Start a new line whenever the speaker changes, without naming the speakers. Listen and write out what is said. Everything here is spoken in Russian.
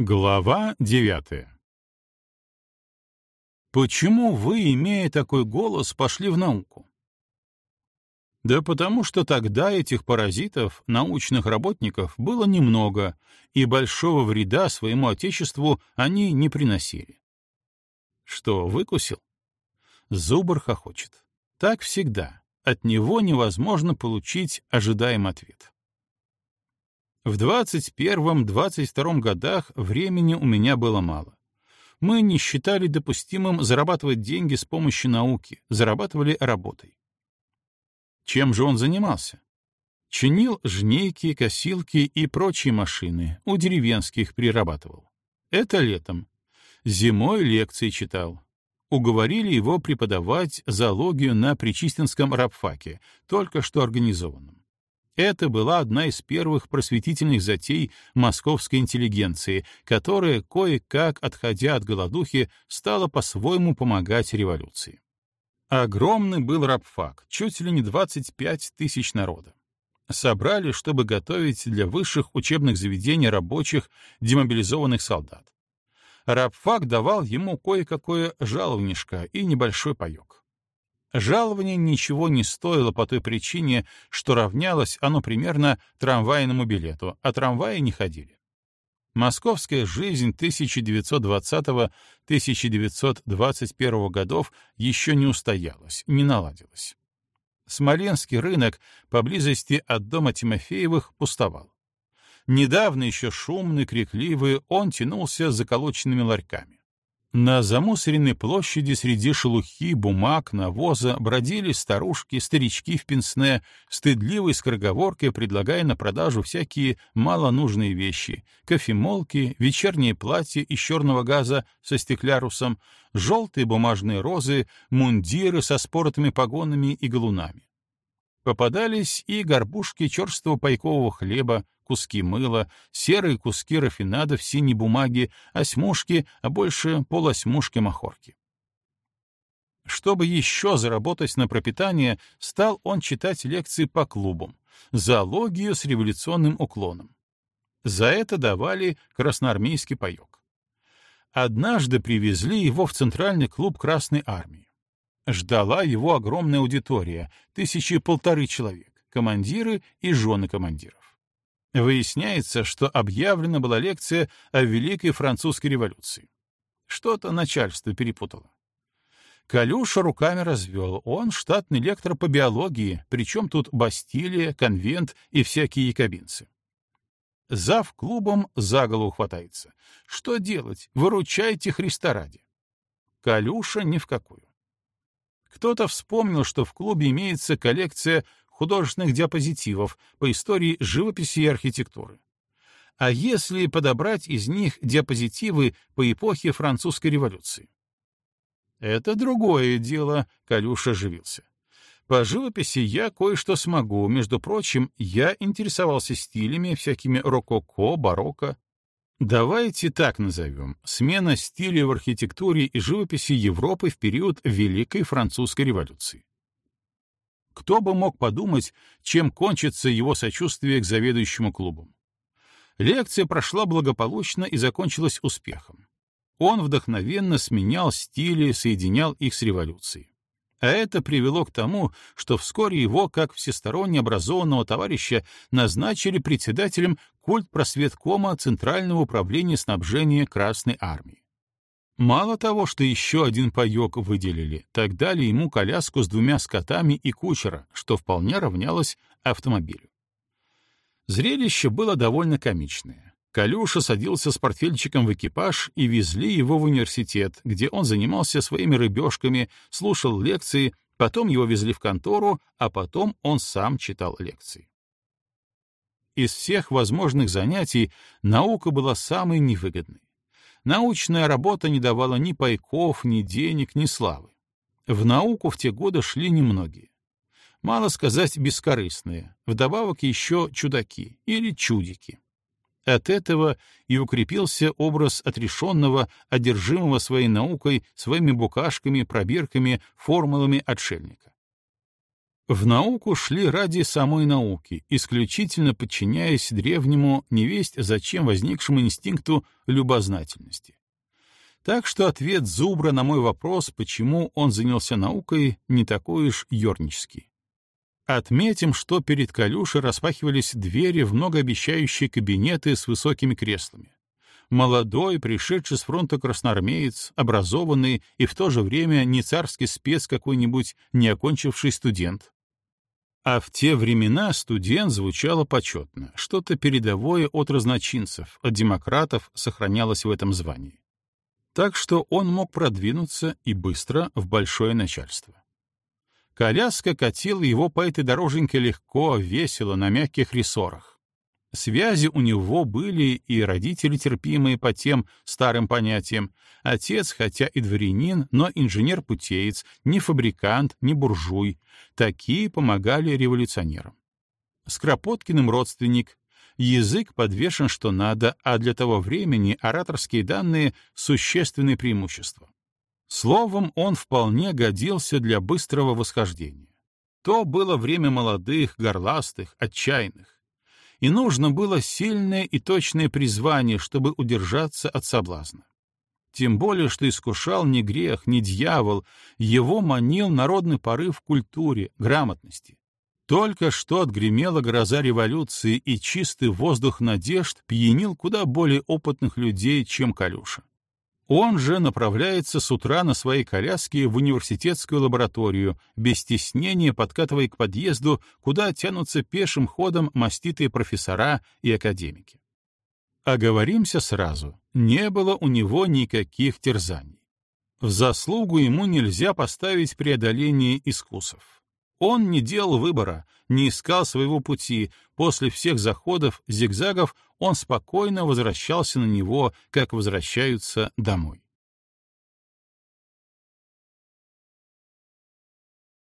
Глава девятая Почему вы, имея такой голос, пошли в науку? Да потому что тогда этих паразитов, научных работников, было немного, и большого вреда своему отечеству они не приносили. Что, выкусил? Зубр хохочет. Так всегда. От него невозможно получить ожидаемый ответ. В 21-22 годах времени у меня было мало. Мы не считали допустимым зарабатывать деньги с помощью науки, зарабатывали работой. Чем же он занимался? Чинил жнейки, косилки и прочие машины, у деревенских прирабатывал. Это летом. Зимой лекции читал. Уговорили его преподавать зоологию на Причистинском рабфаке, только что организованном. Это была одна из первых просветительных затей московской интеллигенции, которая, кое-как отходя от голодухи, стала по-своему помогать революции. Огромный был рабфак, чуть ли не 25 тысяч народа. Собрали, чтобы готовить для высших учебных заведений рабочих демобилизованных солдат. Рабфак давал ему кое-какое жаловнишко и небольшой паёк. Жалование ничего не стоило по той причине, что равнялось оно примерно трамвайному билету, а трамваи не ходили. Московская жизнь 1920-1921 годов еще не устоялась, не наладилась. Смоленский рынок поблизости от дома Тимофеевых пустовал. Недавно еще шумный, крикливый, он тянулся заколоченными ларьками. На замусоренной площади среди шелухи, бумаг, навоза бродили старушки, старички в пенсне, стыдливой скороговоркой предлагая на продажу всякие малонужные вещи — кофемолки, вечерние платья из черного газа со стеклярусом, желтые бумажные розы, мундиры со споротыми погонами и галунами. Попадались и горбушки черствого пайкового хлеба, куски мыла, серые куски рафинада в синей бумаге, осьмушки, а больше полосьмушки махорки. Чтобы еще заработать на пропитание, стал он читать лекции по клубам, зоологию с революционным уклоном. За это давали красноармейский паек. Однажды привезли его в Центральный клуб Красной Армии. Ждала его огромная аудитория, тысячи полторы человек, командиры и жены командиров. Выясняется, что объявлена была лекция о Великой Французской революции. Что-то начальство перепутало. Калюша руками развел. Он штатный лектор по биологии, причем тут Бастилия, конвент и всякие якобинцы. Зав клубом за голову хватается. Что делать? Выручайте Христа ради. Калюша ни в какую. Кто-то вспомнил, что в клубе имеется коллекция художественных диапозитивов по истории живописи и архитектуры. А если подобрать из них диапозитивы по эпохе французской революции? Это другое дело, Калюша оживился. По живописи я кое-что смогу. Между прочим, я интересовался стилями, всякими рококо, барокко. Давайте так назовем. Смена стиля в архитектуре и живописи Европы в период Великой Французской революции. Кто бы мог подумать, чем кончится его сочувствие к заведующему клубом. Лекция прошла благополучно и закончилась успехом. Он вдохновенно сменял стили, соединял их с революцией. А это привело к тому, что вскоре его, как всесторонне образованного товарища, назначили председателем культ просветкома Центрального управления снабжения Красной Армии. Мало того, что еще один паек выделили, так дали ему коляску с двумя скотами и кучера, что вполне равнялось автомобилю. Зрелище было довольно комичное. Калюша садился с портфельчиком в экипаж и везли его в университет, где он занимался своими рыбешками, слушал лекции, потом его везли в контору, а потом он сам читал лекции. Из всех возможных занятий наука была самой невыгодной. Научная работа не давала ни пайков, ни денег, ни славы. В науку в те годы шли немногие. Мало сказать бескорыстные, вдобавок еще чудаки или чудики. От этого и укрепился образ отрешенного, одержимого своей наукой, своими букашками, пробирками, формулами отшельника. В науку шли ради самой науки, исключительно подчиняясь древнему, невесть зачем возникшему инстинкту любознательности. Так что ответ Зубра на мой вопрос, почему он занялся наукой, не такой уж ернический. Отметим, что перед Калюшей распахивались двери в многообещающие кабинеты с высокими креслами. Молодой, пришедший с фронта красноармеец, образованный и в то же время не царский спец какой-нибудь, не окончивший студент. А в те времена студент звучало почетно, что-то передовое от разночинцев, от демократов сохранялось в этом звании. Так что он мог продвинуться и быстро в большое начальство. Коляска катила его по этой дороженьке легко, весело, на мягких рессорах. Связи у него были и родители терпимые по тем старым понятиям. Отец, хотя и дворянин, но инженер-путеец, не фабрикант, не буржуй. Такие помогали революционерам. С Кропоткиным родственник. Язык подвешен что надо, а для того времени ораторские данные — существенное преимущество. Словом, он вполне годился для быстрого восхождения. То было время молодых, горластых, отчаянных. И нужно было сильное и точное призвание, чтобы удержаться от соблазна. Тем более, что искушал не грех, не дьявол, его манил народный порыв в культуре, грамотности. Только что отгремела гроза революции, и чистый воздух надежд пьянил куда более опытных людей, чем Калюша. Он же направляется с утра на своей коляске в университетскую лабораторию, без стеснения подкатывая к подъезду, куда тянутся пешим ходом маститые профессора и академики. Оговоримся сразу, не было у него никаких терзаний. В заслугу ему нельзя поставить преодоление искусов. Он не делал выбора, не искал своего пути. После всех заходов, зигзагов, он спокойно возвращался на него, как возвращаются домой.